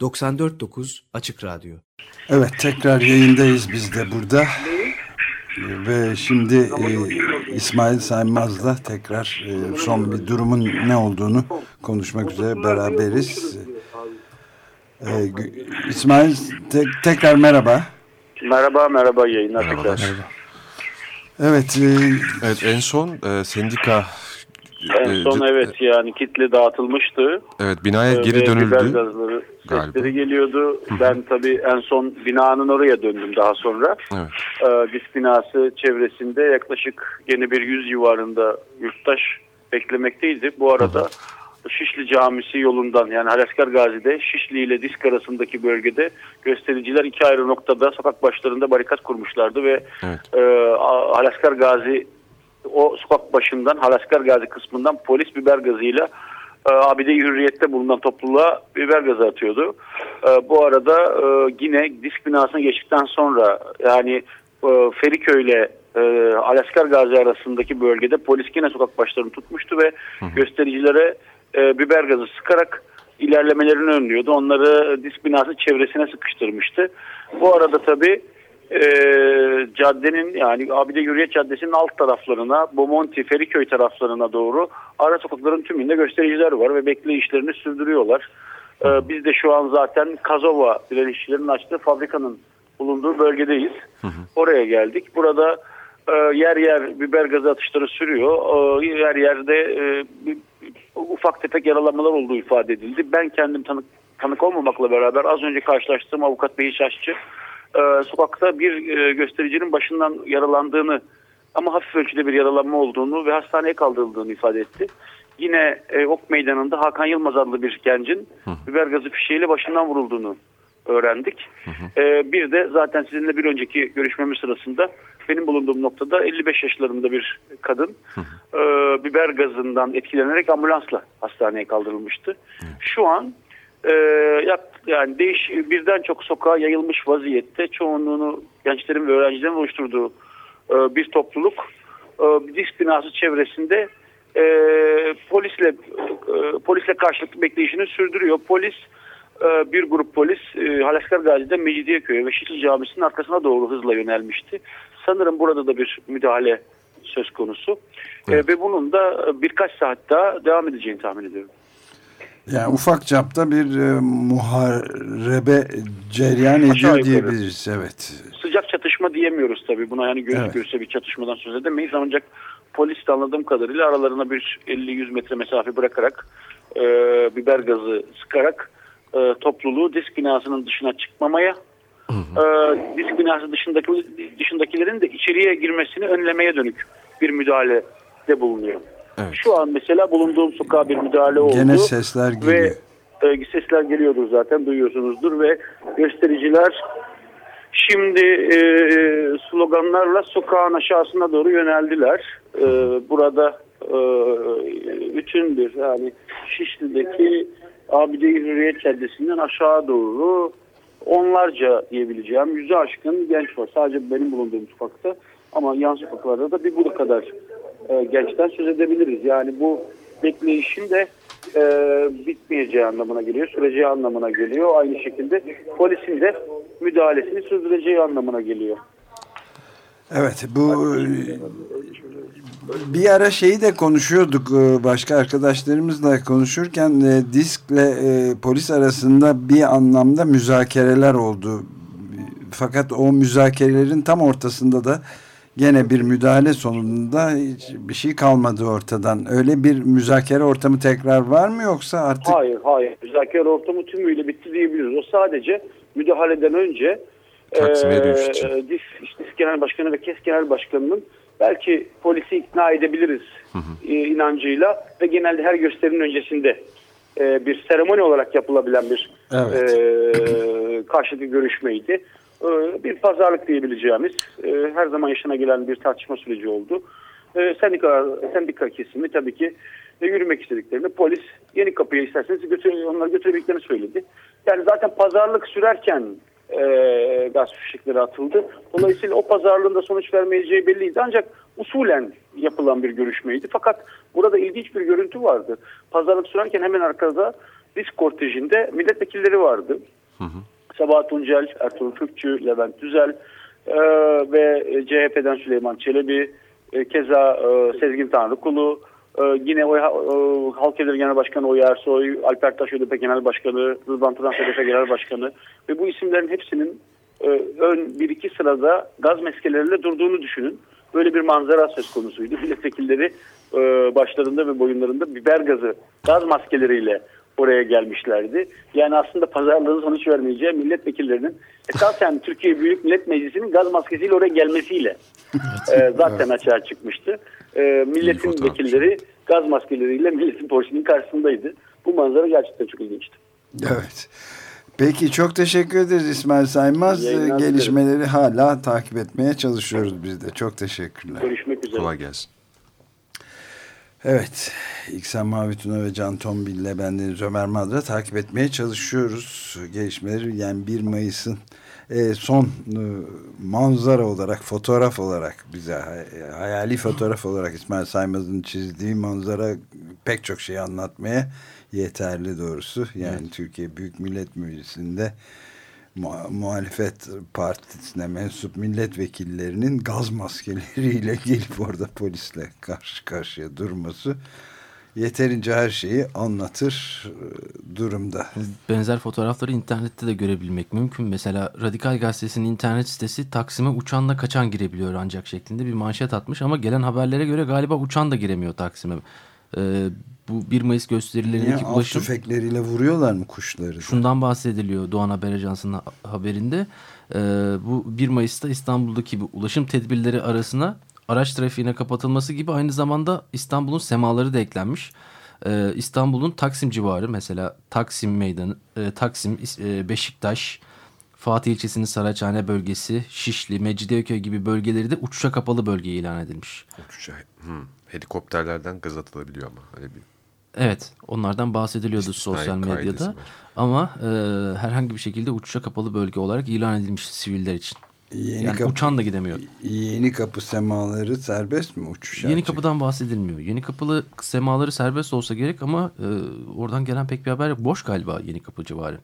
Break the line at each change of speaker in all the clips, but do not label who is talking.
94.9 Açık Radyo.
Evet tekrar yayındayız biz de burada. Ve şimdi e, İsmail Saymaz'la tekrar e, son bir durumun ne olduğunu konuşmak üzere beraberiz. E, İsmail te tekrar merhaba.
Merhaba merhaba yayınlar tekrar. Merhaba.
Evet. E,
evet en son e, sendika
en e, son evet yani kitle dağıtılmıştı.
Evet binaya e, geri dönüldü. Biber
gazları sesleri geliyordu. Ben tabii en son binanın oraya döndüm daha sonra. Evet. Ee, BİS binası çevresinde yaklaşık yeni bir yüz civarında yurttaş beklemekteydi. Bu arada Şişli Camisi yolundan yani Halaskar Gazi'de Şişli ile Disk arasındaki bölgede göstericiler iki ayrı noktada sokak başlarında barikat kurmuşlardı ve evet. e, Halaskar Gazi o sokak başından Halaskar Gazi kısmından polis biber gazıyla e, abide hürriyette bulunan topluluğa biber gazı atıyordu. E, bu arada e, yine disk binasına geçtikten sonra yani e, Feriköy ile e, Alaskar Gazi arasındaki bölgede polis yine sokak başlarını tutmuştu ve hı hı. göstericilere e, biber gazı sıkarak ilerlemelerini önlüyordu. Onları disk binası çevresine sıkıştırmıştı. Bu arada tabii e, caddenin yani Abide Hürriyet Caddesi'nin alt taraflarına, Bomonti, Feriköy taraflarına doğru ara sokakların tümünde göstericiler var ve bekleyişlerini sürdürüyorlar. E, biz de şu an zaten Kazova direnişçilerin açtığı fabrikanın bulunduğu bölgedeyiz. Hı hı. Oraya geldik. Burada e, yer yer biber gazı atışları sürüyor. E, yer yerde e, ufak tefek yaralanmalar olduğu ifade edildi. Ben kendim tanık, tanık olmamakla beraber az önce karşılaştığım avukat Behiş Aşçı e, sokakta bir e, göstericinin başından yaralandığını ama hafif ölçüde bir yaralanma olduğunu ve hastaneye kaldırıldığını ifade etti. Yine e, Ok Meydanı'nda Hakan Yılmaz adlı bir gencin hı. biber gazı fişeğiyle başından vurulduğunu öğrendik. Hı hı. E, bir de zaten sizinle bir önceki görüşmemiz sırasında benim bulunduğum noktada 55 yaşlarında bir kadın hı hı. E, biber gazından etkilenerek ambulansla hastaneye kaldırılmıştı. Hı. Şu an e, yani değiş birden çok sokağa yayılmış vaziyette çoğunluğunu gençlerin ve öğrencilerin oluşturduğu e, bir topluluk e, disk binası çevresinde e, polisle e, polisle karşılıklı bekleyişini sürdürüyor. Polis e, bir grup polis e, Halaskar Gazi'de Mecidiyeköy'e ve Şişli Camisi'nin arkasına doğru hızla yönelmişti. Sanırım burada da bir müdahale söz konusu. E, evet. E, ve bunun da birkaç saat daha devam edeceğini tahmin ediyorum.
Yani ufak çapta bir e, muharebe cereyan ediyor diyebiliriz. Evet.
Sıcak çatışma diyemiyoruz tabii. Buna yani göz evet. göğüse bir çatışmadan söz edemeyiz. Ancak polis de anladığım kadarıyla aralarına bir 50-100 metre mesafe bırakarak e, biber gazı sıkarak e, topluluğu disk binasının dışına çıkmamaya hı hı. E, disk binası dışındaki dışındakilerin de içeriye girmesini önlemeye dönük bir müdahalede bulunuyor. Evet. Şu an mesela bulunduğum sokağa bir müdahale oldu.
Gene sesler geliyor.
Ve e, sesler geliyordur zaten duyuyorsunuzdur ve göstericiler şimdi e, sloganlarla sokağın aşağısına doğru yöneldiler. E, burada e, bütün bir yani Şişli'deki Abide-i Hürriyet Caddesi'nden aşağı doğru onlarca diyebileceğim yüzü aşkın genç var. Sadece benim bulunduğum sokakta ama yan sokaklarda da bir bu kadar e, gençten söz edebiliriz. Yani bu bekleyişin de e, bitmeyeceği anlamına geliyor, süreceği anlamına geliyor. Aynı şekilde polisin de müdahalesini sürdüreceği anlamına geliyor.
Evet bu bir ara şeyi de konuşuyorduk e, başka arkadaşlarımızla konuşurken e, diskle e, polis arasında bir anlamda müzakereler oldu. Fakat o müzakerelerin tam ortasında da gene bir müdahale sonunda bir şey kalmadı ortadan. Öyle bir müzakere ortamı tekrar var mı yoksa artık?
Hayır hayır müzakere ortamı tümüyle bitti diyebiliriz. O sadece müdahaleden önce
Taksim'e e,
DİS, işte, DİS Genel Başkanı ve KES Genel Başkanı'nın belki polisi ikna edebiliriz hı hı. E, inancıyla ve genelde her gösterinin öncesinde e, bir seremoni olarak yapılabilen bir evet. e, karşılıklı görüşmeydi. Ee, bir pazarlık diyebileceğimiz e, her zaman yaşına gelen bir tartışma süreci oldu. Ee, sendika, sendika kesimi tabii ki e, yürümek istediklerini polis yeni kapıya isterseniz götür, onları götürebildiklerini söyledi. Yani zaten pazarlık sürerken e, gaz fişekleri atıldı. Dolayısıyla o pazarlığın da sonuç vermeyeceği belliydi. Ancak usulen yapılan bir görüşmeydi. Fakat burada ilginç bir görüntü vardı. Pazarlık sürerken hemen arkada disk kortejinde milletvekilleri vardı. Hı hı. Sabah Tuncel, Ertuğrul Kürkçü, Levent Düzel e, ve CHP'den Süleyman Çelebi, e, keza e, Sezgin Tanrıkulu, e, yine o, e, Halk Evleri Genel Başkanı Oya Ersoy, Alper Taş ÖDP Genel Başkanı, Rıdvan Turan HDP Genel Başkanı ve bu isimlerin hepsinin e, ön bir iki sırada gaz meskeleriyle durduğunu düşünün. Böyle bir manzara söz konusuydu. Milletvekilleri e, başlarında ve boyunlarında biber gazı, gaz maskeleriyle oraya gelmişlerdi. Yani aslında pazarlığın sonuç vermeyeceği milletvekillerinin esasen Türkiye Büyük Millet Meclisi'nin gaz maskesiyle oraya gelmesiyle e, zaten evet. açığa çıkmıştı. E, milletin vekilleri gaz maskeleriyle milletin porsinin karşısındaydı. Bu manzara gerçekten çok ilginçti.
Evet. Peki çok teşekkür ederiz İsmail Saymaz. Gelişmeleri ederim. hala takip etmeye çalışıyoruz biz de. Çok teşekkürler.
Görüşmek üzere.
Kolay gelsin.
Evet, İksan Mavituna ve Can Tombil ile bendeniz Ömer Madra takip etmeye çalışıyoruz gelişmeleri. Yani 1 Mayıs'ın e, son e, manzara olarak, fotoğraf olarak bize hayali fotoğraf olarak İsmail Saymaz'ın çizdiği manzara pek çok şey anlatmaya yeterli doğrusu. Yani evet. Türkiye Büyük Millet Meclisi'nde muhalefet partisine mensup milletvekillerinin gaz maskeleriyle gelip orada polisle karşı karşıya durması yeterince her şeyi anlatır e, durumda.
Benzer fotoğrafları internette de görebilmek mümkün. Mesela Radikal Gazetesi'nin internet sitesi Taksim'e uçanla kaçan girebiliyor ancak şeklinde bir manşet atmış ama gelen haberlere göre galiba uçan da giremiyor Taksim'e. Ee, bu 1 Mayıs gösterilerindeki
Niye, ulaşım... tüfekleriyle vuruyorlar mı kuşları?
Şundan bahsediliyor Doğan Haber Ajansı'nın haberinde. Ee, bu 1 Mayıs'ta İstanbul'daki bu ulaşım tedbirleri arasına araç trafiğine kapatılması gibi aynı zamanda İstanbul'un semaları da eklenmiş. Ee, İstanbul'un Taksim civarı mesela Taksim Meydanı, e, Taksim, e, Beşiktaş, Fatih ilçesinin Saraçhane bölgesi, Şişli, Mecidiyeköy gibi bölgeleri de uçuşa kapalı bölge ilan edilmiş.
Uçuşa, hmm. Helikopterlerden gaz atılabiliyor ama öyle bir
Evet onlardan bahsediliyordu İstisnai sosyal medyada ama e, herhangi bir şekilde uçuşa kapalı bölge olarak ilan edilmiş siviller için. Yeni yani kapı, uçan da gidemiyor.
Yeni kapı semaları serbest mi uçuş?
Yeni kapıdan bahsedilmiyor. Yeni kapılı semaları serbest olsa gerek ama e, oradan gelen pek bir haber yok. Boş galiba yeni kapı civarı.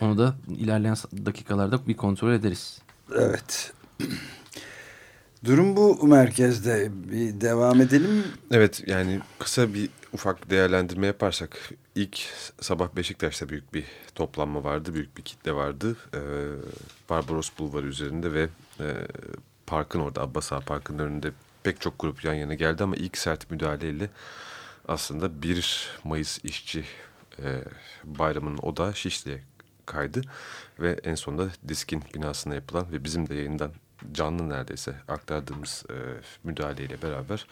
Onu da ilerleyen dakikalarda bir kontrol ederiz.
Evet. Durum bu merkezde. Bir devam edelim.
Evet yani kısa bir ufak değerlendirme yaparsak ilk sabah Beşiktaş'ta büyük bir toplanma vardı. Büyük bir kitle vardı. Ee, Barbaros Bulvarı üzerinde ve e, parkın orada Abbas Ağa Park'ın önünde pek çok grup yan yana geldi ama ilk sert müdahaleyle aslında 1 Mayıs işçi e, bayramının odağı Şişli'ye kaydı. Ve en sonunda diskin binasına yapılan ve bizim de yayından canlı neredeyse aktardığımız e, müdahaleyle beraber.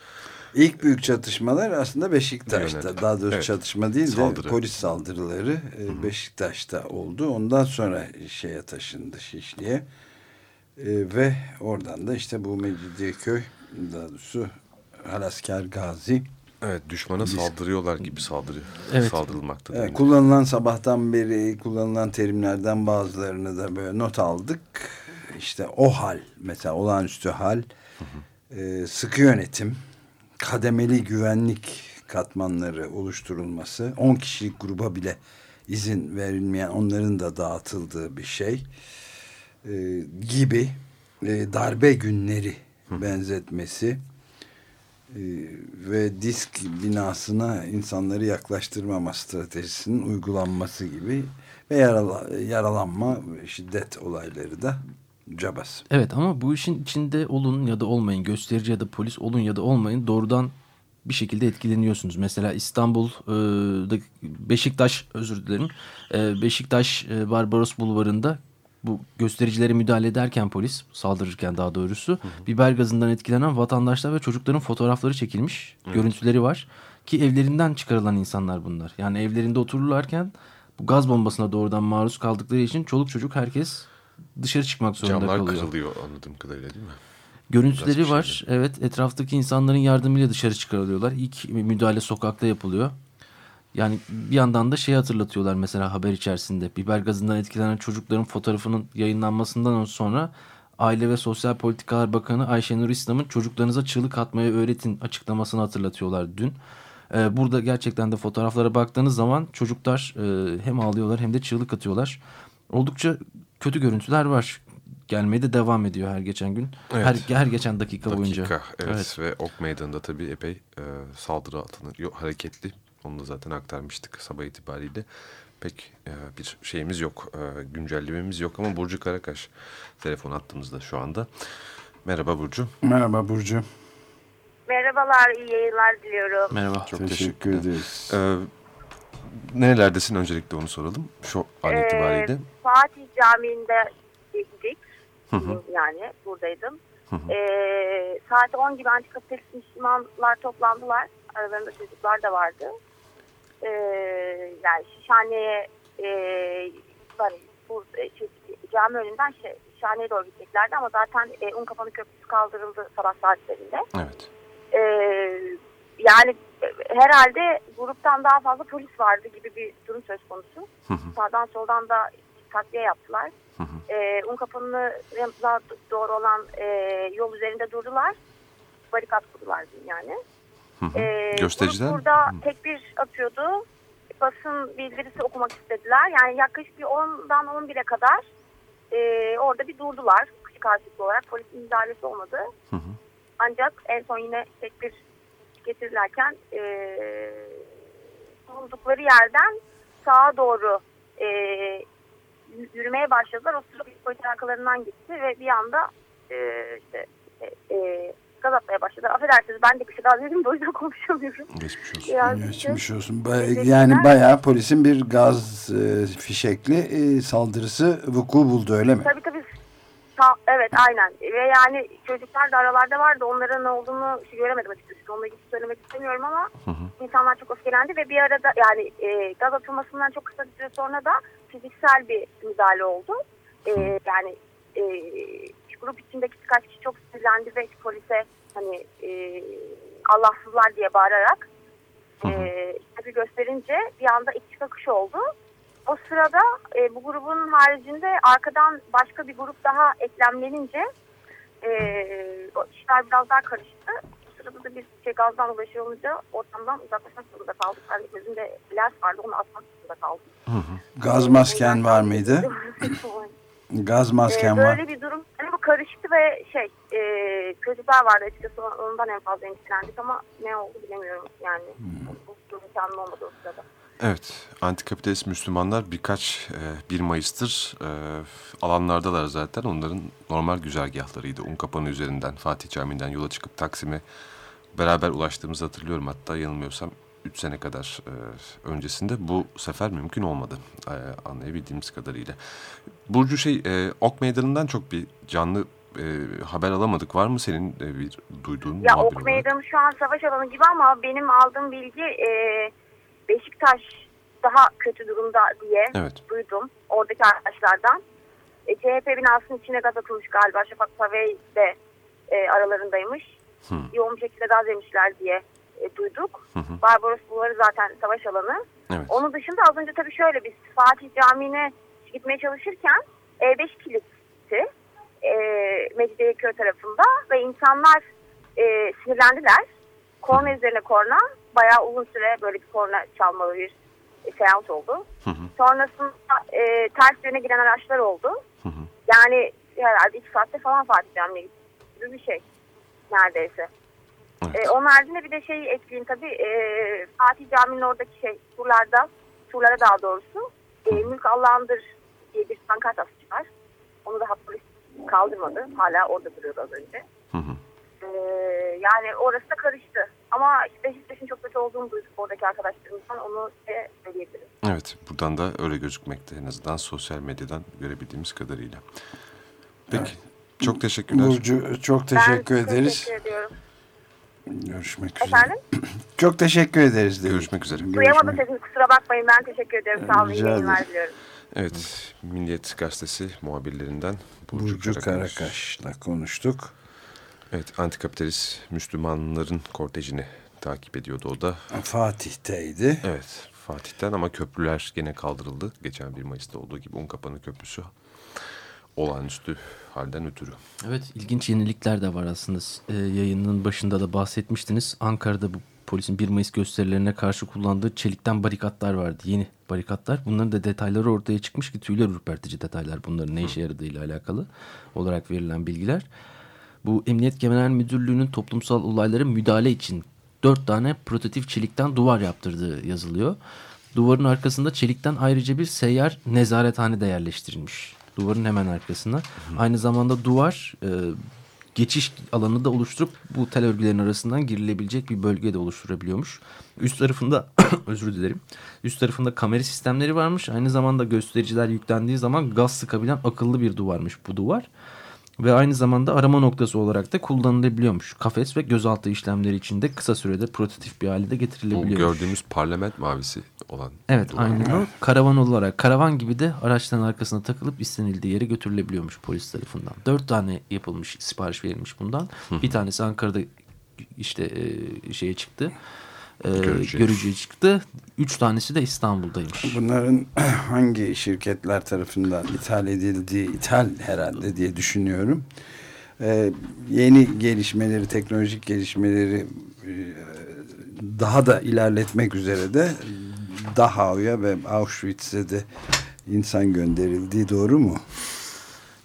İlk büyük çatışmalar aslında Beşiktaş'ta. Daha doğrusu evet. çatışma değil Saldırı. de polis saldırıları e, Beşiktaş'ta oldu. Ondan sonra şeye taşındı Şişli'ye. E, ve oradan da işte bu Mecidiyeköy daha doğrusu Halasker Gazi
Evet düşmana Biz... saldırıyorlar gibi saldırıyor. Evet. Saldırılmakta.
Evet, kullanılan sabahtan beri kullanılan terimlerden bazılarını da böyle not aldık işte o hal mesela olağanüstü hal hı hı. E, sıkı yönetim kademeli güvenlik katmanları oluşturulması 10 kişilik gruba bile izin verilmeyen onların da dağıtıldığı bir şey e, gibi e, darbe günleri hı. benzetmesi e, ve disk binasına insanları yaklaştırmama stratejisinin uygulanması gibi ve yarala, yaralanma şiddet olayları da cabas.
Evet ama bu işin içinde olun ya da olmayın, gösterici ya da polis olun ya da olmayın doğrudan bir şekilde etkileniyorsunuz. Mesela İstanbul'da e, Beşiktaş özür dilerim. E, Beşiktaş e, Barbaros Bulvarı'nda bu göstericilere müdahale ederken polis saldırırken daha doğrusu hı hı. biber gazından etkilenen vatandaşlar ve çocukların fotoğrafları çekilmiş. Hı. Görüntüleri var ki evlerinden çıkarılan insanlar bunlar. Yani evlerinde otururlarken bu gaz bombasına doğrudan maruz kaldıkları için çoluk çocuk herkes dışarı çıkmak zorunda
Camlar
kalıyor.
Camlar kırılıyor anladığım kadarıyla değil mi?
Görüntüleri var. Şey evet etraftaki insanların yardımıyla dışarı çıkarılıyorlar. İlk müdahale sokakta yapılıyor. Yani bir yandan da şey hatırlatıyorlar mesela haber içerisinde. Biber gazından etkilenen çocukların fotoğrafının yayınlanmasından sonra Aile ve Sosyal Politikalar Bakanı Ayşenur İslam'ın çocuklarınıza çığlık atmayı öğretin açıklamasını hatırlatıyorlar dün. E, burada gerçekten de fotoğraflara baktığınız zaman çocuklar e, hem ağlıyorlar hem de çığlık atıyorlar. Oldukça kötü görüntüler var. Gelmeye de devam ediyor her geçen gün.
Evet.
Her, her geçen dakika,
Dakika,
boyunca.
evet.
Evet.
ve Ok Meydanı'nda tabii epey e, saldırı altına hareketli. Onu da zaten aktarmıştık sabah itibariyle. Pek e, bir şeyimiz yok, e, güncellememiz yok ama Burcu Karakaş telefon attığımızda şu anda. Merhaba Burcu.
Merhaba Burcu.
Merhabalar, iyi yayınlar diliyorum.
Merhaba.
Çok
Teşekkür
teşekkürler.
ederiz.
E, nerelerdesin öncelikle onu soralım şu an
Ee,
itibariyle.
Fatih Camii'nde gittik.
Hı hı.
Yani buradaydım.
Hı hı.
Ee, saat 10 gibi antikapitalist Müslümanlar toplandılar. Aralarında çocuklar da vardı. Ee, yani Şişhane'ye e, hani bu şey, cami önünden şey, Şişhane'ye doğru gideceklerdi ama zaten e, Unkapanı Köprüsü kaldırıldı sabah saatlerinde.
Evet.
Ee, yani e, herhalde gruptan daha fazla polis vardı gibi bir durum söz konusu.
Hı hı.
Sağdan soldan da takviye yaptılar.
Hı hı.
Ee, Unkapanı'na doğru olan e, yol üzerinde durdular. Barikat kurdular yani.
Hı hı. Göstericiler mi?
burada
Hı.
tek bir atıyordu. Basın bildirisi okumak istediler. Yani yaklaşık bir 10'dan 11'e kadar e, orada bir durdular. Kişi karşılıklı olarak polisin müdahalesi olmadı.
Hı hı.
Ancak en son yine tek bir getirirlerken e, bulundukları yerden sağa doğru e, yürümeye başladılar. O sırada bir polis arkalarından gitti ve bir anda e, işte e, e, gaz atmaya başladılar. Affedersiniz ben de kışı gaz yedim de o yüzden konuşamıyorum.
Geçmiş olsun.
Biraz
Geçmiş olsun. Ba-. Yani bayağı polisin bir gaz e, fişekli e, saldırısı vuku buldu öyle mi?
Tabii tabii. Evet aynen. Ve yani çocuklar da aralarda vardı. Onların ne olduğunu göremedim açıkçası. Onunla ilgili söylemek istemiyorum ama
Hı hı.
insanlar çok öfkelendi ve bir arada yani e, gaz atılmasından çok kısa bir süre sonra da fiziksel bir müdahale oldu. E, yani e, grup içindeki birkaç kişi çok sinirlendi ve polise hani e, Allahsızlar diye bağırarak e, tepki gösterince bir anda iki akış oldu. O sırada e, bu grubun haricinde arkadan başka bir grup daha eklemlenince e, o işler biraz daha karıştı. O sırada da bir şey gazdan dolayı olunca ortamdan uzaklaşmak zorunda kaldık. Ben de gözümde lens vardı onu atmak zorunda kaldım.
Hı hı.
Gaz masken var mıydı? Gaz masken
Ee,
var.
böyle bir durum. Yani bu karıştı ve şey e, çocuklar vardı açıkçası ondan en fazla endişelendik ama ne oldu bilemiyorum yani. Bu durum olmadı o sırada.
Evet, antikapitalist Müslümanlar birkaç e, 1 Mayıs'tır e, alanlardalar zaten. Onların normal güzergahlarıydı. Unkapanı üzerinden, Fatih Camii'nden yola çıkıp Taksim'e beraber ulaştığımızı hatırlıyorum. Hatta yanılmıyorsam 3 sene kadar e, öncesinde bu sefer mümkün olmadı e, anlayabildiğimiz kadarıyla. Burcu şey, e, Ok Meydanı'ndan çok bir canlı e, haber alamadık. Var mı senin e, bir duyduğun
Ya ok
olarak?
meydanı şu an savaş alanı gibi ama benim aldığım bilgi e, Beşiktaş daha kötü durumda diye
Evet.
duydum oradaki arkadaşlardan. E, CHP binasının içine gaz atılmış galiba. Şafak Pavey de e, aralarındaymış.
Hı.
Yoğun bir şekilde gaz yemişler diye e, duyduk.
Hı hı.
Barbaros Bulvarı zaten savaş alanı.
Evet.
Onun dışında az önce tabii şöyle biz Fatih Camii'ne gitmeye çalışırken E5 kilitti. E, Mecidiyeköy tarafında ve insanlar e, sinirlendiler. Korna üzerine korna. Bayağı uzun süre böyle bir korna çalmalı bir seans oldu.
Hı hı.
Sonrasında e, ters yöne giren araçlar oldu.
Hı hı.
Yani herhalde iki saatte falan Fatih Camii'ne gibi bir şey neredeyse.
Evet.
E, onun haricinde bir de şey ekleyeyim tabii. E, Fatih Camii'nin oradaki şey surlarda, surlara daha doğrusu e, mülk Allah'ındır diye bir pankart asıcı var. Onu daha polis kaldırmadı. Hala orada duruyordu az önce.
Hı hı.
E, yani orası da karıştı. Ama işte Beşiktaş'ın çok kötü olduğunu duyduk oradaki arkadaşlarımızdan. Onu size söyleyebilirim.
Evet, buradan da öyle gözükmekte en azından sosyal medyadan görebildiğimiz kadarıyla. Peki, çok teşekkürler.
Burcu çok teşekkür
ben
ederiz.
teşekkür ediyorum.
Görüşmek üzere.
Efendim?
Çok teşekkür ederiz. dedik.
Görüşmek üzere.
Duyamadım sesini kusura bakmayın. Ben teşekkür ederim. Sağ olun. Yayınlar
ederim.
diliyorum.
Evet, Milliyet Gazetesi muhabirlerinden Burcu,
Burcu
Karakaş.
Karakaş'la konuştuk.
Evet, antikapitalist Müslümanların kortejini takip ediyordu o da.
Fatih'teydi.
Evet, Fatih'ten ama köprüler gene kaldırıldı. Geçen 1 Mayıs'ta olduğu gibi Unkapanı Köprüsü olağanüstü halden ötürü.
Evet ilginç yenilikler de var aslında. E, yayının başında da bahsetmiştiniz. Ankara'da bu polisin 1 Mayıs gösterilerine karşı kullandığı çelikten barikatlar vardı. Yeni barikatlar. Bunların da detayları ortaya çıkmış ki tüyler ürpertici detaylar bunların ne işe yaradığıyla alakalı olarak verilen bilgiler. Bu Emniyet Genel Müdürlüğü'nün toplumsal olaylara müdahale için dört tane prototip çelikten duvar yaptırdığı yazılıyor. Duvarın arkasında çelikten ayrıca bir seyyar nezarethane de yerleştirilmiş. Duvarın hemen arkasında. Aynı zamanda duvar e, geçiş alanı da oluşturup bu tel örgülerin arasından girilebilecek bir bölge de oluşturabiliyormuş. Üst tarafında özür dilerim. Üst tarafında kamera sistemleri varmış. Aynı zamanda göstericiler yüklendiği zaman gaz sıkabilen akıllı bir duvarmış bu duvar. Ve aynı zamanda arama noktası olarak da kullanılabiliyormuş. Kafes ve gözaltı işlemleri için de kısa sürede prototip bir halde getirilebiliyormuş.
Bu gördüğümüz parlament mavisi olan.
Evet aynen o. Karavan olarak karavan gibi de araçların arkasına takılıp istenildiği yere götürülebiliyormuş polis tarafından. Dört tane yapılmış sipariş verilmiş bundan. bir tanesi Ankara'da işte e, şeye çıktı. E, Görücü. görücüye çıktı. Üç tanesi de İstanbul'daymış.
Bunların hangi şirketler tarafından ithal edildiği, ithal herhalde diye düşünüyorum. Ee, yeni gelişmeleri, teknolojik gelişmeleri e, daha da ilerletmek üzere de Dachau'ya ve Auschwitz'e de insan gönderildiği doğru mu?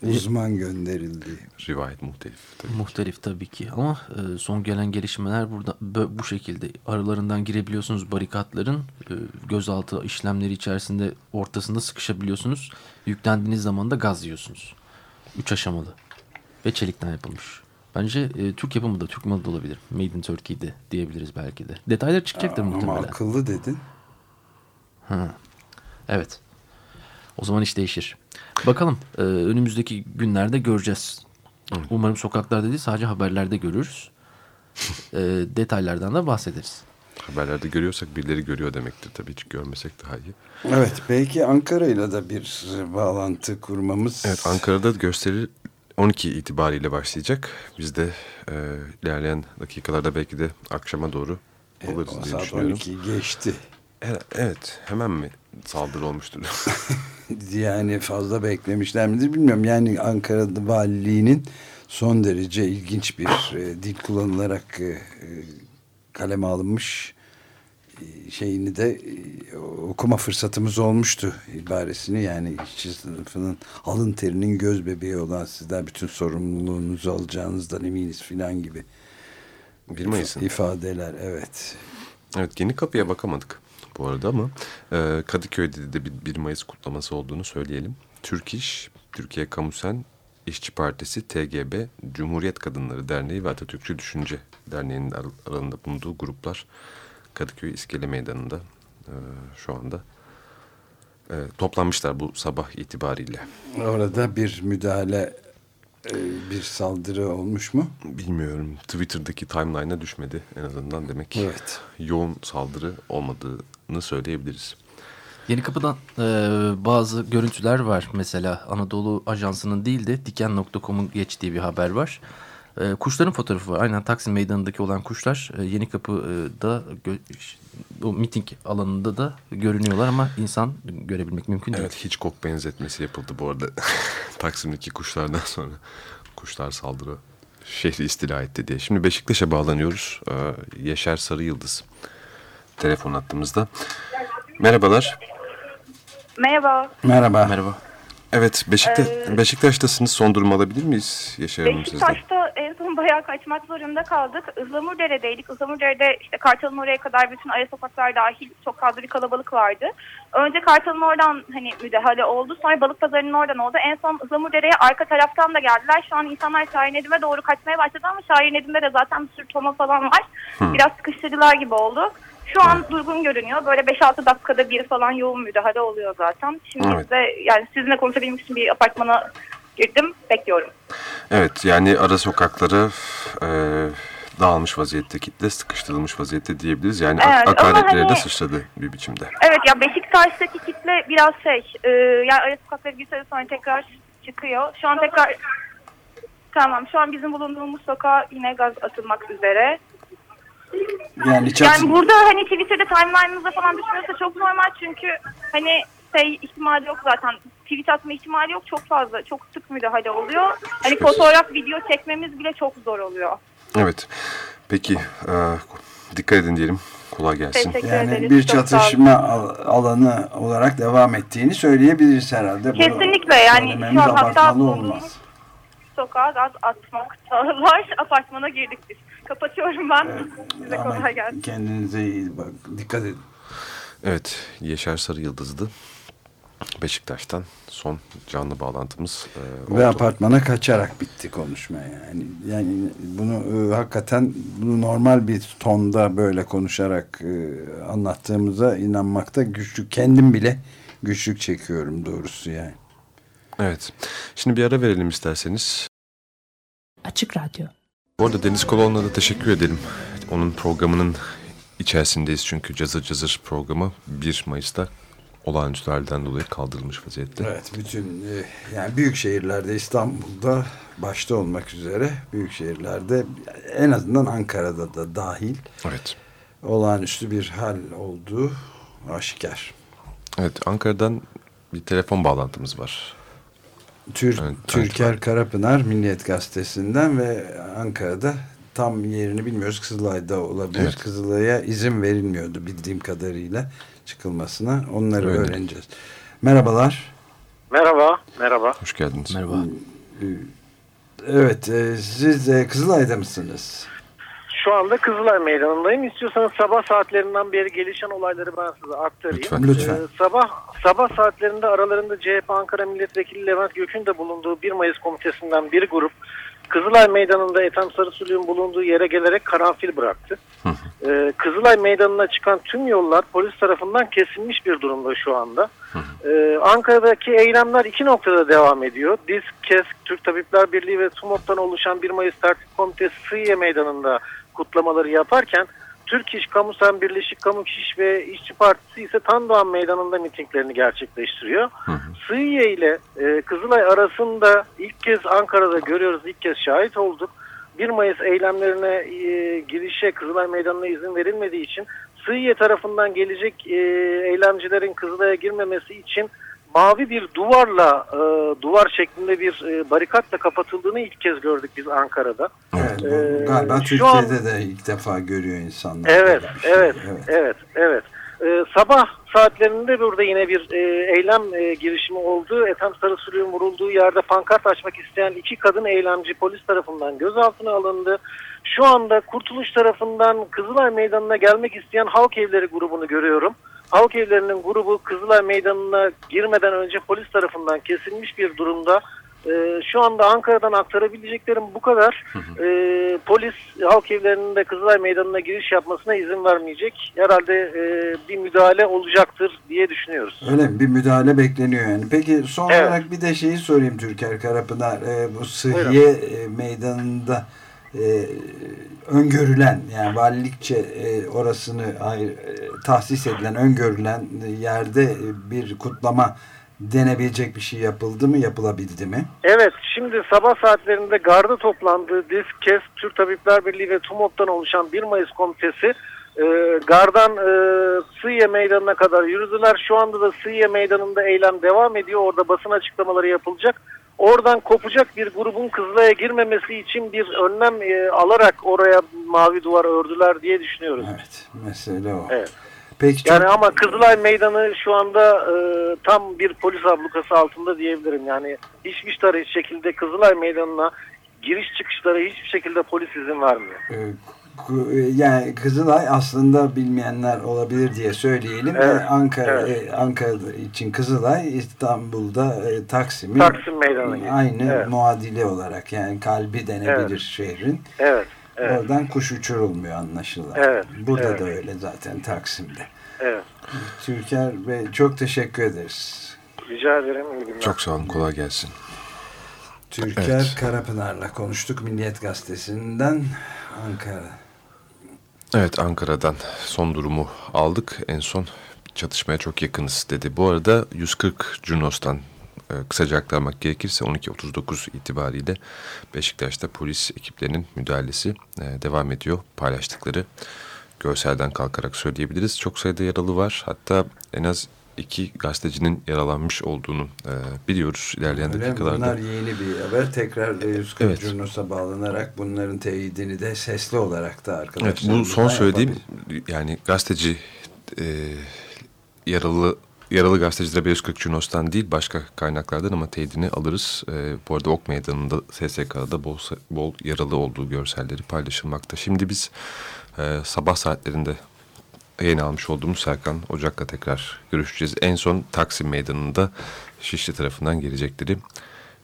Uzman gönderildi.
Rivayet muhtelif.
Tabii muhtelif tabii ki ama e, son gelen gelişmeler burada bu şekilde aralarından girebiliyorsunuz barikatların e, gözaltı işlemleri içerisinde ortasında sıkışabiliyorsunuz. Yüklendiğiniz zaman da gaz yiyorsunuz. Üç aşamalı ve çelikten yapılmış. Bence e, Türk yapımı da Türk malı da olabilir. Made in Turkey'de diyebiliriz belki de. Detaylar çıkacaktır Aa, muhtemelen.
Ama akıllı dedin.
Ha. Evet. O zaman iş değişir. Bakalım e, önümüzdeki günlerde göreceğiz. Umarım sokaklarda değil sadece haberlerde görürüz. e, detaylardan da bahsederiz.
Haberlerde görüyorsak birileri görüyor demektir. Tabii hiç görmesek daha iyi.
Evet belki Ankara ile de bir bağlantı kurmamız.
Evet Ankara'da gösteri 12 itibariyle başlayacak. Biz de e, ilerleyen dakikalarda belki de akşama doğru oluruz evet, diye düşünüyorum.
Saat 12 geçti.
Evet hemen mi saldırı olmuştur?
yani fazla beklemişler midir bilmiyorum. Yani Ankara Valiliği'nin son derece ilginç bir e, dil kullanılarak e, e kaleme alınmış e, şeyini de e, okuma fırsatımız olmuştu ibaresini yani işçi sınıfının alın terinin göz bebeği olan sizler bütün sorumluluğunuzu alacağınızdan eminiz filan gibi
1 Mayıs'ın
ifadeler evet.
Evet yeni kapıya bakamadık bu arada ama e, Kadıköy'de de bir 1 Mayıs kutlaması olduğunu söyleyelim. Türk İş, Türkiye Kamusen İşçi Partisi, TGB, Cumhuriyet Kadınları Derneği ve Atatürkçü Düşünce Derneği'nin aralarında bulunduğu gruplar Kadıköy İskele Meydanı'nda e, şu anda e, toplanmışlar bu sabah itibariyle.
Orada bir müdahale e, bir saldırı olmuş mu?
Bilmiyorum. Twitter'daki timeline'a düşmedi en azından demek ki evet. yoğun saldırı olmadığını söyleyebiliriz.
Yeni Kapı'dan e, bazı görüntüler var. Mesela Anadolu Ajansı'nın değil de Diken.com'un geçtiği bir haber var. E, kuşların fotoğrafı var. Aynen Taksim Meydanı'ndaki olan kuşlar e, Yeni Kapı'da o miting alanında da görünüyorlar ama insan görebilmek mümkün değil.
Evet Hitchcock benzetmesi yapıldı bu arada. Taksim'deki kuşlardan sonra kuşlar saldırı şehri istila etti diye. Şimdi Beşiktaş'a bağlanıyoruz. Ee, Yaşar Sarı Yıldız telefon attığımızda. Merhabalar.
Merhaba.
Merhaba.
Merhaba.
Evet Beşikta ee, Beşiktaş'tasınız. Son durum alabilir miyiz Yaşar Hanım
sizden? Beşiktaş'ta en son bayağı kaçmak zorunda kaldık. Ihlamurdere'deydik. Ihlamurdere'de işte Kartal'ın oraya kadar bütün ara sokaklar dahil çok fazla bir kalabalık vardı. Önce Kartal'ın oradan hani müdahale oldu. Sonra balık pazarının oradan oldu. En son Ihlamurdere'ye arka taraftan da geldiler. Şu an insanlar Şahin Nedim'e doğru kaçmaya başladı ama Şahin Nedim'de de zaten bir sürü toma falan var. Hı. Biraz sıkıştırdılar gibi oldu. Şu an durgun görünüyor. Böyle 5-6 dakikada bir falan yoğun müdahale oluyor zaten. Şimdi evet. de yani sizinle konuşabilmek için bir apartmana girdim. Bekliyorum.
Evet yani ara sokakları e, dağılmış vaziyette kitle sıkıştırılmış vaziyette diyebiliriz. Yani evet, akaretlere hani, de sıçradı bir biçimde.
Evet ya Beşiktaş'taki kitle biraz şey e, yani ara sokakları bir süre sonra tekrar çıkıyor. Şu an tekrar tamam şu an bizim bulunduğumuz sokağa yine gaz atılmak üzere. Yani, çok... yani burada hani Twitter'da timeline'ınızda falan düşmüyorsa çok normal çünkü hani şey ihtimali yok zaten. Tweet atma ihtimali yok çok fazla. Çok sık müdahale oluyor. Hani fotoğraf, video çekmemiz bile çok zor oluyor.
Evet. Peki e, dikkat edin diyelim. Kolay gelsin.
Teşekkür
Yani
ederiz.
bir çatışma al- alanı olarak devam ettiğini söyleyebiliriz herhalde.
Kesinlikle yani şu an hatta
olmaz.
sokağa gaz atmaktalar. Apartmana girdik biz. Kapatıyorum ben. Size kolay gelsin.
kendinize iyi bak, dikkat edin.
Evet, Yaşar Sarı Yıldız'dı. Beşiktaş'tan son canlı bağlantımız e,
Ve
oldu.
apartmana kaçarak bitti konuşma yani. Yani bunu e, hakikaten bunu normal bir tonda böyle konuşarak e, anlattığımıza inanmakta güçlük kendim bile güçlük çekiyorum doğrusu yani.
Evet. Şimdi bir ara verelim isterseniz.
Açık Radyo.
Bu arada Deniz Kolon'la da teşekkür edelim. Onun programının içerisindeyiz çünkü Cazır Cazır programı 1 Mayıs'ta olağanüstü halden dolayı kaldırılmış vaziyette.
Evet bütün e, yani büyük şehirlerde İstanbul'da başta olmak üzere büyük şehirlerde en azından Ankara'da da dahil
Evet.
olağanüstü bir hal olduğu aşikar.
Evet, Ankara'dan bir telefon bağlantımız var.
Tür,
Evet,
Türker. Karapınar Milliyet Gazetesi'nden ve Ankara'da tam yerini bilmiyoruz. Kızılay'da olabilir.
Evet.
Kızılay'a izin verilmiyordu bildiğim kadarıyla çıkılmasına. Onları
Öyle.
öğreneceğiz. Merhabalar.
Merhaba, merhaba.
Hoş geldiniz.
Merhaba.
Evet, e, siz de Kızılay'da mısınız?
Şu anda Kızılay Meydanı'ndayım. İstiyorsanız sabah saatlerinden beri gelişen olayları ben size aktarayım.
Lütfen.
Lütfen.
Ee, sabah sabah saatlerinde aralarında CHP Ankara Milletvekili Levent Gök'ün de bulunduğu 1 Mayıs komitesinden bir grup Kızılay Meydanı'nda Ethem Sarısulu'nun bulunduğu yere gelerek karanfil bıraktı. Ee, Kızılay Meydanı'na çıkan tüm yollar polis tarafından kesilmiş bir durumda şu anda. Ee, Ankara'daki eylemler iki noktada devam ediyor. DİSK, KESK, Türk Tabipler Birliği ve TUMOP'tan oluşan 1 Mayıs Tertip Komitesi Sığıye Meydanı'nda kutlamaları yaparken Türk İş, Kamu Sen Birleşik Kamu İş ve İşçi Partisi ise Tandoğan Meydanı'nda mitinglerini gerçekleştiriyor. Sığıye ile e, Kızılay arasında ilk kez Ankara'da görüyoruz, ilk kez şahit olduk. 1 Mayıs eylemlerine e, girişe Kızılay Meydanı'na izin verilmediği için Sığıye tarafından gelecek e, eylemcilerin Kızılay'a girmemesi için mavi bir duvarla, e, duvar şeklinde bir e, barikatla kapatıldığını ilk kez gördük biz Ankara'da.
Evet,
Ee,
galiba Türkiye'de
an-
de ilk defa görüyor insanlar.
Evet,
şey.
evet, evet, evet. Ee, sabah saatlerinde burada yine bir e, eylem e, girişimi oldu. Ethem Sarısulu'nun vurulduğu yerde pankart açmak isteyen iki kadın eylemci polis tarafından gözaltına alındı. Şu anda Kurtuluş tarafından Kızılay Meydanı'na gelmek isteyen Halk Evleri grubunu görüyorum. Halk Evleri'nin grubu Kızılay Meydanı'na girmeden önce polis tarafından kesilmiş bir durumda. Ee, şu anda Ankara'dan aktarabileceklerim bu kadar. Ee, polis halk evlerinin de Kızılay Meydanı'na giriş yapmasına izin vermeyecek. Herhalde e, bir müdahale olacaktır diye düşünüyoruz.
Öyle mi? Bir müdahale bekleniyor yani. Peki son
Evet.
olarak bir de şeyi sorayım Türker Karapınar. Ee, bu Sıhhiye e, Meydanı'nda e, öngörülen yani valilikçe e, orasını ayrı, e, tahsis edilen öngörülen yerde bir kutlama denebilecek bir şey yapıldı mı yapılabildi mi?
Evet, şimdi sabah saatlerinde garda toplandığı DİSK, KES, Türk Tabipler Birliği ve TUMOP'tan oluşan 1 Mayıs komitesi e, gardan e, Sığıye Meydanı'na kadar yürüdüler. Şu anda da Sığıye Meydanı'nda eylem devam ediyor. Orada basın açıklamaları yapılacak. Oradan kopacak bir grubun Kızılay'a girmemesi için bir önlem e, alarak oraya mavi duvar ördüler diye düşünüyoruz.
Evet. Mesele o.
Evet.
Peki çok
Yani ama Kızılay Meydanı şu anda e, tam bir polis ablukası altında diyebilirim. Yani hiçbir şekilde Kızılay Meydanı'na giriş çıkışlara hiçbir şekilde polis izin vermiyor.
e, ku- e, yani Kızılay aslında bilmeyenler olabilir diye söyleyelim.
Evet,
E, Ankara
evet.
e, Ankara için Kızılay İstanbul'da e, Taksim'in
Taksim Meydanı gibi.
aynı
Evet.
muadili olarak yani kalbi denebilir şehrin.
Evet, evet,
Oradan kuş uçurulmuyor anlaşılan.
Evet,
Burada
evet.
da öyle zaten Taksim'de.
evet.
Türker Bey çok teşekkür ederiz.
Rica ederim.
Çok sağ olun. Kolay gelsin.
Türker
Evet.
Karapınar'la konuştuk Milliyet Gazetesi'nden Ankara.
Evet Ankara'dan son durumu aldık. En son çatışmaya çok yakınız dedi. Bu arada 140 Cunos'tan e, kısaca aktarmak gerekirse 12.39 itibariyle Beşiktaş'ta polis ekiplerinin müdahalesi e, devam ediyor. Paylaştıkları görselden kalkarak söyleyebiliriz. Çok sayıda yaralı var. Hatta en az iki gazetecinin yaralanmış olduğunu e, biliyoruz ilerleyen
Öyle,
dakikalarda.
Bunlar yeni bir haber. Tekrar 140 evet. Curnos'a bağlanarak bunların teyidini de sesli olarak da arkadaşlar.
Evet, bu son söylediğim yani gazeteci e, yaralı yaralı gazeteci de 140 Curnos'tan değil başka kaynaklardan ama teyidini alırız. E, bu arada Ok Meydanı'nda SSK'da bol, bol yaralı olduğu görselleri paylaşılmakta. Şimdi biz e, sabah saatlerinde yayın almış olduğumuz Serkan Ocak'la tekrar görüşeceğiz. En son Taksim Meydanı'nda Şişli tarafından gelecekleri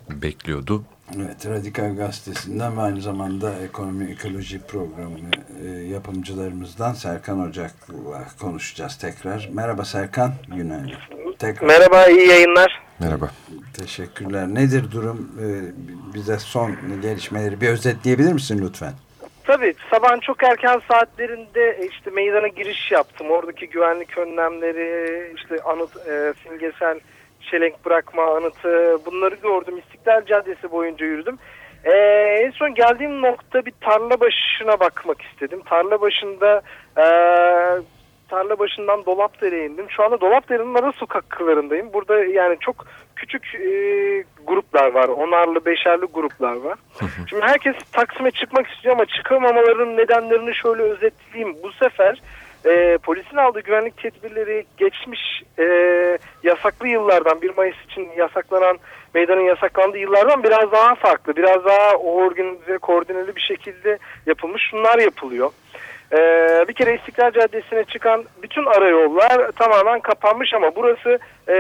bekliyordu.
Evet, Radikal Gazetesi'nden ve aynı zamanda Ekonomi Ekoloji Programı e, yapımcılarımızdan Serkan Ocak'la konuşacağız tekrar. Merhaba Serkan, günaydın.
Tekrar. Merhaba, iyi yayınlar.
Merhaba.
Teşekkürler. Nedir durum? E, bize son gelişmeleri bir özetleyebilir misin lütfen?
Tabii sabahın çok erken saatlerinde e, işte meydana giriş yaptım. Oradaki güvenlik önlemleri, işte anıt, e, simgesel çelenk bırakma anıtı bunları gördüm. İstiklal Caddesi boyunca yürüdüm. Ee, en son geldiğim nokta bir tarla başına bakmak istedim. Tarla başında e, tarla başından Dolapdere'ye indim. Şu anda Dolapdere'nin ara sokaklarındayım. Burada yani çok küçük e, gruplar var. Onarlı, beşerli gruplar var. Şimdi herkes Taksim'e çıkmak istiyor ama çıkamamaların nedenlerini şöyle özetleyeyim. Bu sefer e, polisin aldığı güvenlik tedbirleri geçmiş e, yasaklı yıllardan 1 Mayıs için yasaklanan meydanın yasaklandığı yıllardan biraz daha farklı. Biraz daha organize, koordineli bir şekilde yapılmış. Şunlar yapılıyor. Ee, bir kere İstiklal Caddesi'ne çıkan bütün arayollar tamamen kapanmış ama burası e,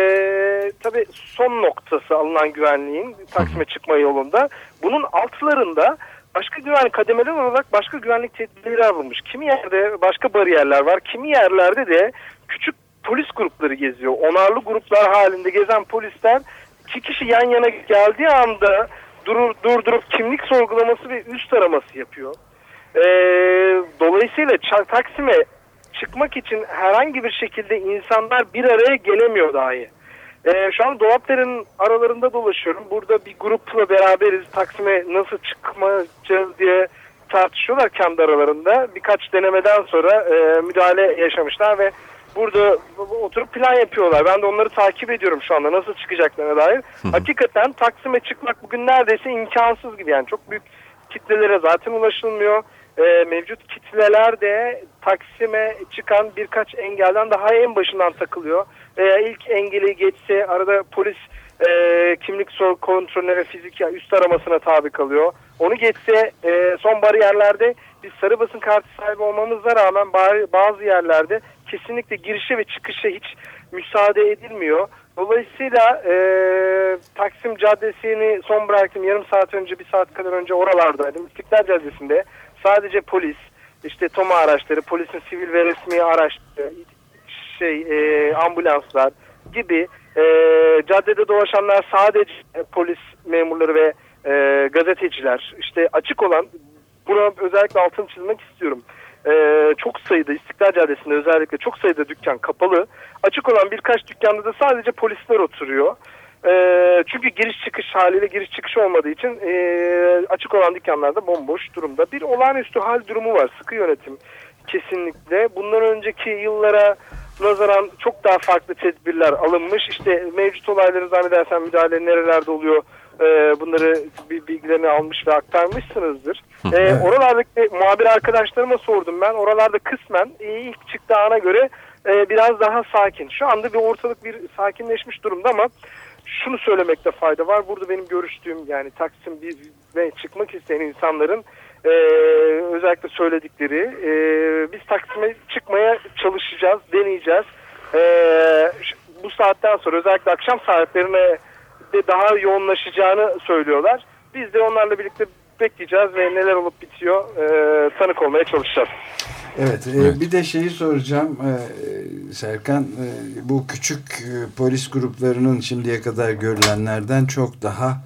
tabii son noktası alınan güvenliğin Taksim'e çıkma yolunda. Bunun altlarında başka güvenlik kademeler olarak başka güvenlik tedbirleri alınmış. Kimi yerde başka bariyerler var, kimi yerlerde de küçük polis grupları geziyor. Onarlı gruplar halinde gezen polisler iki kişi yan yana geldiği anda durur, durdurup kimlik sorgulaması ve üst araması yapıyor. Ee, dolayısıyla Taksim'e çıkmak için herhangi bir şekilde insanlar bir araya gelemiyor dahi. Ee, şu an Dolapdere'nin aralarında dolaşıyorum. Burada bir grupla beraberiz. Taksim'e nasıl çıkmayacağız diye tartışıyorlar kendi aralarında. Birkaç denemeden sonra e, müdahale yaşamışlar ve burada oturup plan yapıyorlar. Ben de onları takip ediyorum şu anda nasıl çıkacaklarına dair. Hakikaten Taksim'e çıkmak bugün neredeyse imkansız gibi yani çok büyük kitlelere zaten ulaşılmıyor. Ee, mevcut kitleler de Taksim'e çıkan birkaç engelden daha en başından takılıyor. Veya ilk engeli geçse arada polis e, kimlik sor kontrolüne ve fizik üst aramasına tabi kalıyor. Onu geçse e, son bariyerlerde biz sarı basın kartı sahibi olmamıza rağmen bazı yerlerde kesinlikle girişe ve çıkışa hiç müsaade edilmiyor. Dolayısıyla e, Taksim Caddesi'ni son bıraktım. Yarım saat önce, bir saat kadar önce oralardaydım. İstiklal Caddesi'nde sadece polis, işte TOMA araçları, polisin sivil ve resmi araçları, şey e, ambulanslar gibi e, caddede dolaşanlar sadece polis memurları ve e, gazeteciler. İşte açık olan, buna özellikle altını çizmek istiyorum. E, çok sayıda İstiklal Caddesi'nde özellikle çok sayıda dükkan kapalı. Açık olan birkaç dükkanda da sadece polisler oturuyor. E, çünkü giriş çıkış haliyle giriş çıkış olmadığı için e, açık olan dükkanlarda bomboş durumda. Bir olağanüstü hal durumu var. Sıkı yönetim kesinlikle. Bundan önceki yıllara nazaran çok daha farklı tedbirler alınmış. İşte mevcut olayları zannedersem müdahale nerelerde oluyor e, bunları bilgilerini almış ve aktarmışsınızdır. E, oralardaki muhabir arkadaşlarıma sordum ben. Oralarda kısmen e, ilk çıktığı ana göre e, biraz daha sakin. Şu anda bir ortalık bir sakinleşmiş durumda ama şunu söylemekte fayda var. Burada benim görüştüğüm yani Taksim ve çıkmak isteyen insanların e, özellikle söyledikleri e, biz Taksim'e çıkmaya çalışacağız, deneyeceğiz. E, bu saatten sonra özellikle akşam saatlerine de daha yoğunlaşacağını söylüyorlar. Biz de onlarla birlikte bekleyeceğiz ve neler olup bitiyor e, tanık olmaya çalışacağız.
Evet, e, evet. bir de şeyi soracağım e, Serkan. E, bu küçük e, polis gruplarının şimdiye kadar görülenlerden çok daha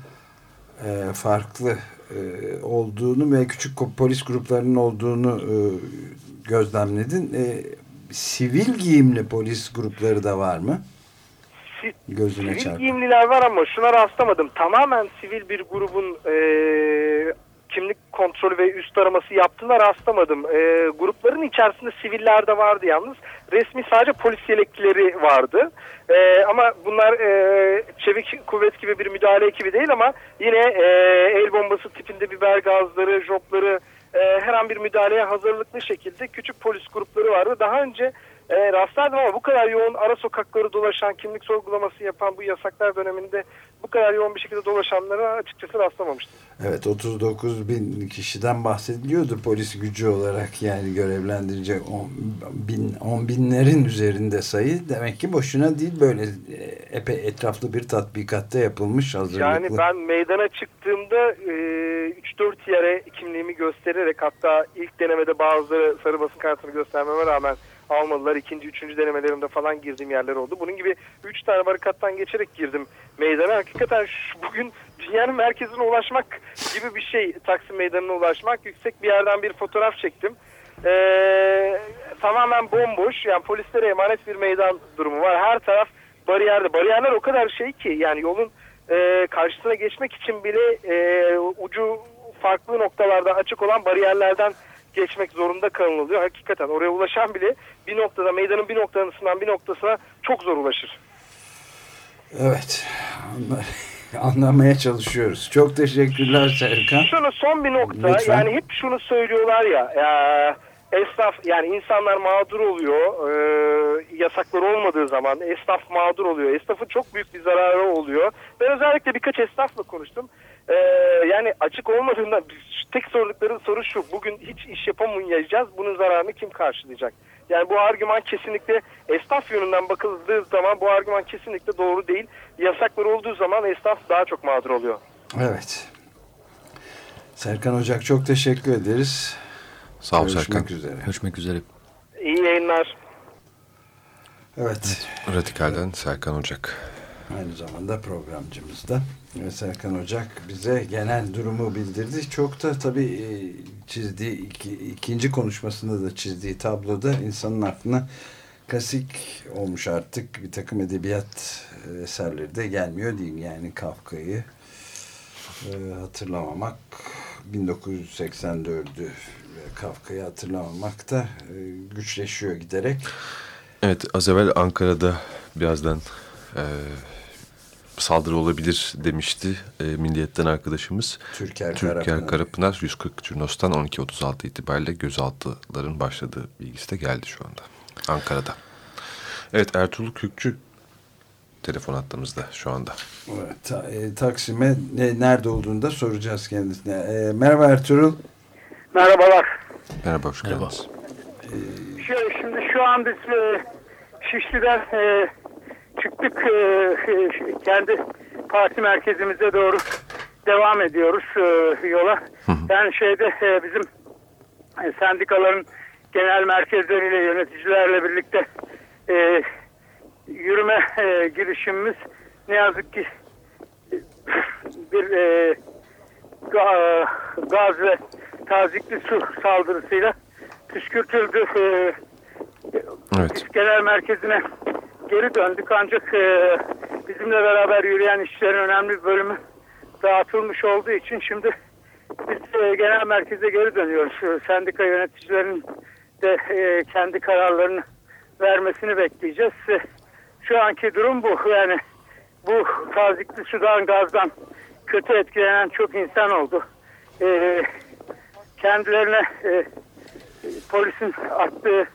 e, farklı e, olduğunu ve küçük polis gruplarının olduğunu e, gözlemledin. E, sivil giyimli polis grupları da var mı?
Gözüne sivil çarpın. giyimliler var ama şuna rastlamadım. Tamamen sivil bir grubun e, kimlik kontrolü ve üst araması yaptığında rastlamadım. E, grupların içerisinde siviller de vardı yalnız. Resmi sadece polis yeleklileri vardı. E, ama bunlar e, çevik kuvvet gibi bir müdahale ekibi değil ama yine e, el bombası tipinde biber gazları, jopları e, her an bir müdahaleye hazırlıklı şekilde küçük polis grupları vardı. Daha önce e, rastlardım ama bu kadar yoğun ara sokakları dolaşan, kimlik sorgulaması yapan bu yasaklar döneminde bu kadar yoğun bir şekilde dolaşanlara açıkçası rastlamamıştım.
Evet 39 bin kişiden bahsediliyordu polis gücü olarak yani görevlendirecek 10, bin, 10 binlerin üzerinde sayı. Demek ki boşuna değil böyle e, epey etraflı bir tatbikatta yapılmış hazırlıklı.
Yani ben meydana çıktığımda e, 3-4 yere kimliğimi göstererek hatta ilk denemede bazıları sarı basın kartını göstermeme rağmen almadılar. İkinci, üçüncü denemelerimde falan girdiğim yerler oldu. Bunun gibi üç tane barikattan geçerek girdim meydana. Hakikaten şu, bugün dünyanın merkezine ulaşmak gibi bir şey. Taksim meydanına ulaşmak. Yüksek bir yerden bir fotoğraf çektim. Ee, tamamen bomboş. Yani polislere emanet bir meydan durumu var. Her taraf bariyerde. Bariyerler o kadar şey ki yani yolun e, karşısına geçmek için bile e, ucu farklı noktalarda açık olan bariyerlerden geçmek zorunda kalınılıyor. Hakikaten oraya ulaşan bile bir noktada meydanın bir noktasından bir noktasına çok zor ulaşır.
Evet. Anlamaya çalışıyoruz. Çok teşekkürler Serkan.
Şunu son bir nokta. Lütfen. Yani hep şunu söylüyorlar ya. ya esnaf yani insanlar mağdur oluyor. E, yasaklar olmadığı zaman esnaf mağdur oluyor. Esnafın çok büyük bir zararı oluyor. Ben özellikle birkaç esnafla konuştum. E, yani açık olmadığında tek sordukları soru şu. Bugün hiç iş yapamayacağız. Bunun zararını kim karşılayacak? Yani bu argüman kesinlikle esnaf yönünden bakıldığı zaman bu argüman kesinlikle doğru değil. Yasaklar olduğu zaman esnaf daha çok mağdur oluyor.
Evet. Serkan Ocak çok teşekkür ederiz.
Sağ ol
Görüşmek
Serkan.
üzere.
Görüşmek üzere.
İyi yayınlar.
Evet.
Radikal'den Serkan Ocak.
Aynı zamanda programcımız da. Serkan Ocak bize genel durumu bildirdi. Çok da tabii e, çizdiği iki, ikinci konuşmasında da çizdiği tabloda insanın aklına klasik olmuş artık bir takım edebiyat e, eserleri de gelmiyor değil. Yani Kafka'yı e, hatırlamamak 1984'ü Kafka'yı hatırlamamak da güçleşiyor giderek.
Evet az evvel Ankara'da birazdan e, saldırı olabilir demişti e, Milliyet'ten arkadaşımız.
Türker,
Türker
Karapınar.
Karapınar 140 Curnos'tan 12.36 itibariyle gözaltıların başladığı bilgisi de geldi şu anda Ankara'da. Evet Ertuğrul Kürkçü telefon attığımızda şu anda.
Evet, ta, e, Taksim'e ne, nerede olduğunu da soracağız kendisine. E, merhaba Ertuğrul.
Merhabalar.
Merhaba hoş
Merhaba.
geldiniz.
Şöyle, şimdi şu an biz e, Şişli'den e, çıktık e, e, kendi parti merkezimize doğru devam ediyoruz e, yola. Yani şeyde e, bizim e, sendikaların genel merkezleriyle yöneticilerle birlikte e, yürüme e, girişimimiz ne yazık ki bir e, ga- gaz ve tazikli su saldırısıyla püskürtüldü. E,
Evet.
genel merkezine geri döndük ancak e, bizimle beraber yürüyen işçilerin önemli bir bölümü dağıtılmış olduğu için şimdi biz e, genel merkeze geri dönüyoruz. E, Sendika yöneticilerinin de e, kendi kararlarını vermesini bekleyeceğiz. E, şu anki durum bu. Yani bu tazikli sudan gazdan kötü etkilenen çok insan oldu. E, kendilerine e, polisin attığı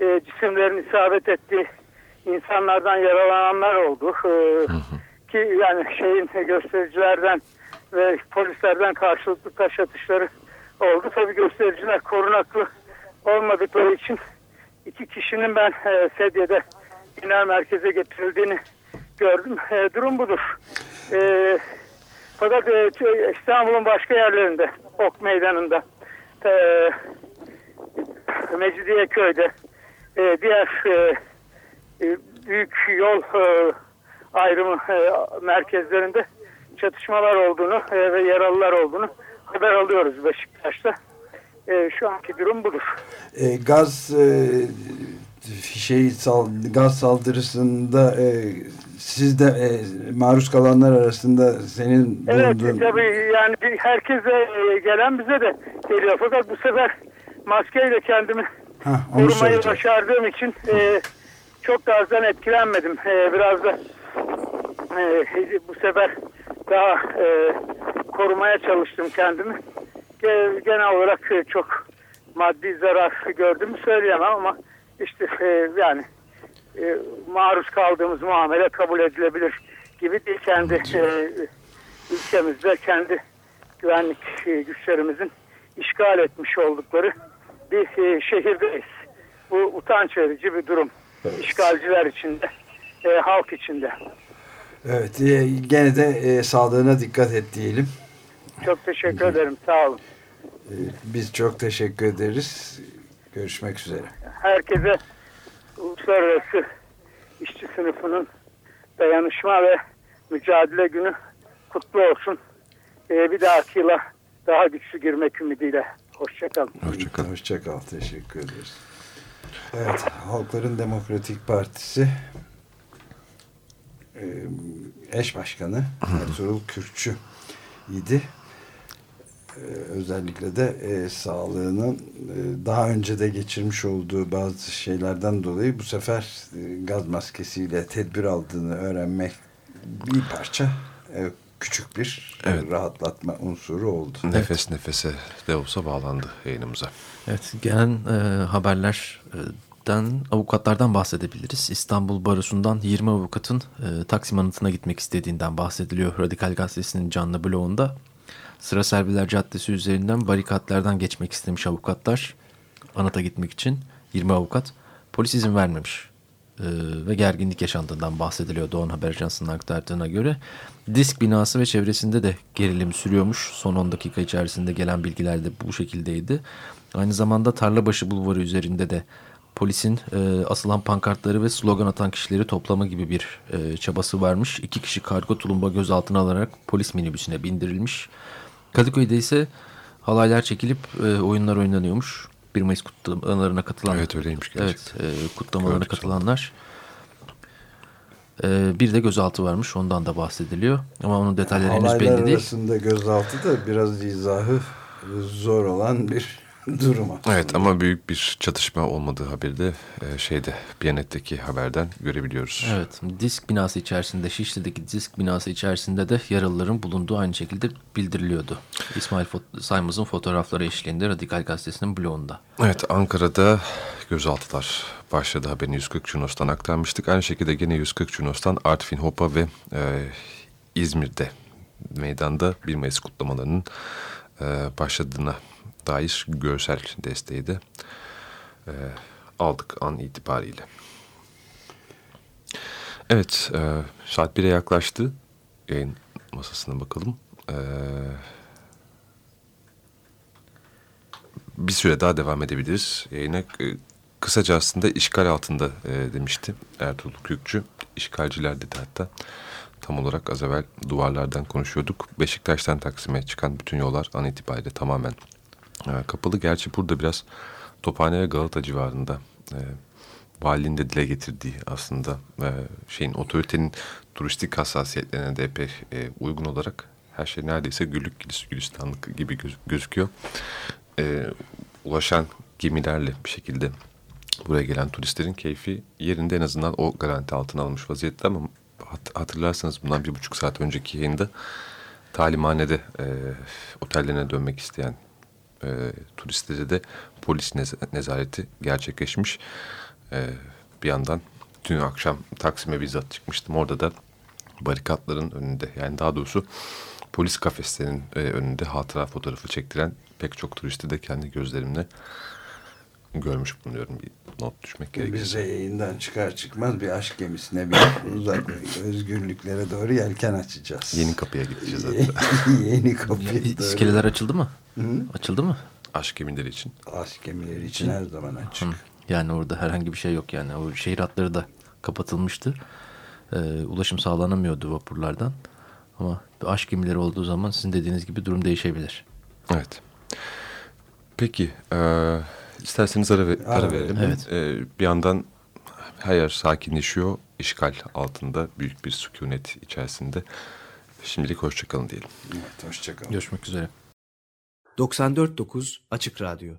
e, cisimlerin isabet ettiği insanlardan yaralananlar oldu. E, ki yani şeyin göstericilerden ve polislerden karşılıklı taş atışları oldu. Tabii göstericiler korunaklı olmadıkları için iki kişinin ben e, sedyede genel merkeze getirildiğini gördüm. E, durum budur. E, fakat e, İstanbul'un başka yerlerinde, Ok Meydanı'nda, e, Mecidiyeköy'de, e, diğer e, büyük yol e, ayrımı e, merkezlerinde çatışmalar olduğunu e, ve yaralılar olduğunu haber alıyoruz Beşiktaş'ta. E, şu anki durum budur.
E, gaz e, şey sal, gaz saldırısında e, siz de e, maruz kalanlar arasında senin
Evet
bulunduğun...
tabii yani herkese e, gelen bize de geliyor. Fakat bu sefer maskeyle kendimi
onu
korumayı başardığım için e, çok da azdan etkilenmedim. E, biraz da e, bu sefer daha e, korumaya çalıştım kendimi. Ge- Genel olarak e, çok maddi zarar gördüğümü söyleyemem ama işte e, yani e, maruz kaldığımız muamele kabul edilebilir gibi değil. Kendi e, ülkemizde kendi güvenlik e, güçlerimizin işgal etmiş oldukları bir e, şehirdeyiz. Bu utanç verici bir durum. İşgalciler içinde, e, halk içinde.
Evet e, gene de e, sağlığına dikkat et diyelim.
Çok teşekkür ederim. Sağ olun.
E, biz çok teşekkür ederiz. Görüşmek üzere.
Herkese uluslararası işçi sınıfının dayanışma ve mücadele günü kutlu olsun. E, bir dahaki yıla daha güçlü girmek ümidiyle. Hoşçakalın.
Hoşçakalın.
Hoşçakal. Teşekkür ederiz. Evet, Halkların Demokratik Partisi eş başkanı Ertuğrul Kürkçü idi. Özellikle de e, sağlığının e, daha önce de geçirmiş olduğu bazı şeylerden dolayı bu sefer e, gaz maskesiyle tedbir aldığını öğrenmek bir parça e, küçük bir
Evet.
rahatlatma unsuru oldu.
Nefes nefese de olsa bağlandı yayınımıza.
Evet, gelen e, haberlerden avukatlardan bahsedebiliriz. İstanbul Barosu'ndan 20 avukatın e, Taksim Anıtı'na gitmek istediğinden bahsediliyor. Radikal Gazetesi'nin canlı bloğunda. Sıra Serviler Caddesi üzerinden barikatlardan geçmek istemiş avukatlar. Anıt'a gitmek için 20 avukat. Polis izin vermemiş. E, ve gerginlik yaşandığından bahsediliyor Doğan Haber Ajansı'nın aktardığına göre. Disk binası ve çevresinde de gerilim sürüyormuş. Son 10 dakika içerisinde gelen bilgiler de bu şekildeydi. Aynı zamanda Tarlabaşı Bulvarı üzerinde de polisin e, asılan pankartları ve slogan atan kişileri toplama gibi bir e, çabası varmış. İki kişi kargo tulumba gözaltına alarak polis minibüsüne bindirilmiş. Kadıköy'de ise halaylar çekilip e, oyunlar oynanıyormuş. 1 Mayıs kutlamalarına katılan
Evet öyleymiş gerçekten.
Evet, e, kutlamalarına
Gördük
katılanlar. E, bir de gözaltı varmış, ondan da bahsediliyor. Ama onun detayları henüz belli değil.
arasında gözaltı da biraz izahı zor olan bir durum aslında.
Evet ama büyük bir çatışma olmadığı haberi de e, şeyde Biyanet'teki haberden görebiliyoruz.
Evet, disk binası içerisinde, Şişli'deki disk binası içerisinde de yaralıların bulunduğu aynı şekilde bildiriliyordu. İsmail Fot- Saymaz'ın fotoğrafları eşliğinde Radikal Gazetesi'nin bloğunda.
Evet Ankara'da gözaltılar başladı haberini 140 Cunos'tan aktarmıştık. Aynı şekilde gene 140 Cunos'tan Artvin, Hopa ve e, İzmir'de meydanda 1 Mayıs kutlamalarının e, başladığına dair görsel desteği de e, aldık an itibariyle. Evet e, saat 1'e yaklaştı. Yayın masasına bakalım. Eee bir süre daha devam edebiliriz. Yayına e, kısaca aslında işgal altında e, demişti Ertuğrul Kürkçü. İşgalciler dedi hatta. Tam olarak az evvel duvarlardan konuşuyorduk. Beşiktaş'tan Taksim'e çıkan bütün yollar an itibariyle tamamen e, kapalı. Gerçi burada biraz Tophane ve Galata civarında e, valinin de dile getirdiği aslında e, şeyin otoritenin turistik hassasiyetlerine de epey e, uygun olarak her şey neredeyse güllük gülis- gülistanlık gibi göz- gözüküyor. E, ulaşan gemilerle bir şekilde buraya gelen turistlerin keyfi yerinde en azından o garanti altına alınmış vaziyette ama hat- hatırlarsanız bundan bir buçuk saat önceki yayında talimhanede e, otellerine dönmek isteyen e, turistlere de polis nez- nezareti gerçekleşmiş. E, bir yandan dün akşam Taksim'e bizzat çıkmıştım. Orada da barikatların önünde yani daha doğrusu polis kafeslerinin e, önünde hatıra fotoğrafı çektiren pek çok turisti de kendi gözlerimle görmüş bulunuyorum. Bir not düşmek
Biz de
gerekirse.
yayından çıkar çıkmaz bir aşk gemisine binip uzak özgürlüklere doğru yelken açacağız.
Yeni kapıya gideceğiz hatta.
Yeni kapıya doğru.
İskeleler açıldı mı?
Hı?
Açıldı mı?
Aşk gemileri için.
Aşk gemileri için her zaman açık.
Hı. Yani orada herhangi bir şey yok yani. O şehir hatları da kapatılmıştı. Ee, ulaşım sağlanamıyordu vapurlardan. Ama aşk gemileri olduğu zaman sizin dediğiniz gibi durum değişebilir.
Evet. Peki, e, isterseniz ara, ve-
Ara
ara verelim.
Evet.
E, bir yandan her yer sakinleşiyor. işgal altında büyük bir sükunet içerisinde. Şimdilik hoşçakalın diyelim.
Evet, hoşçakalın.
Görüşmek üzere.
94.9 Açık Radyo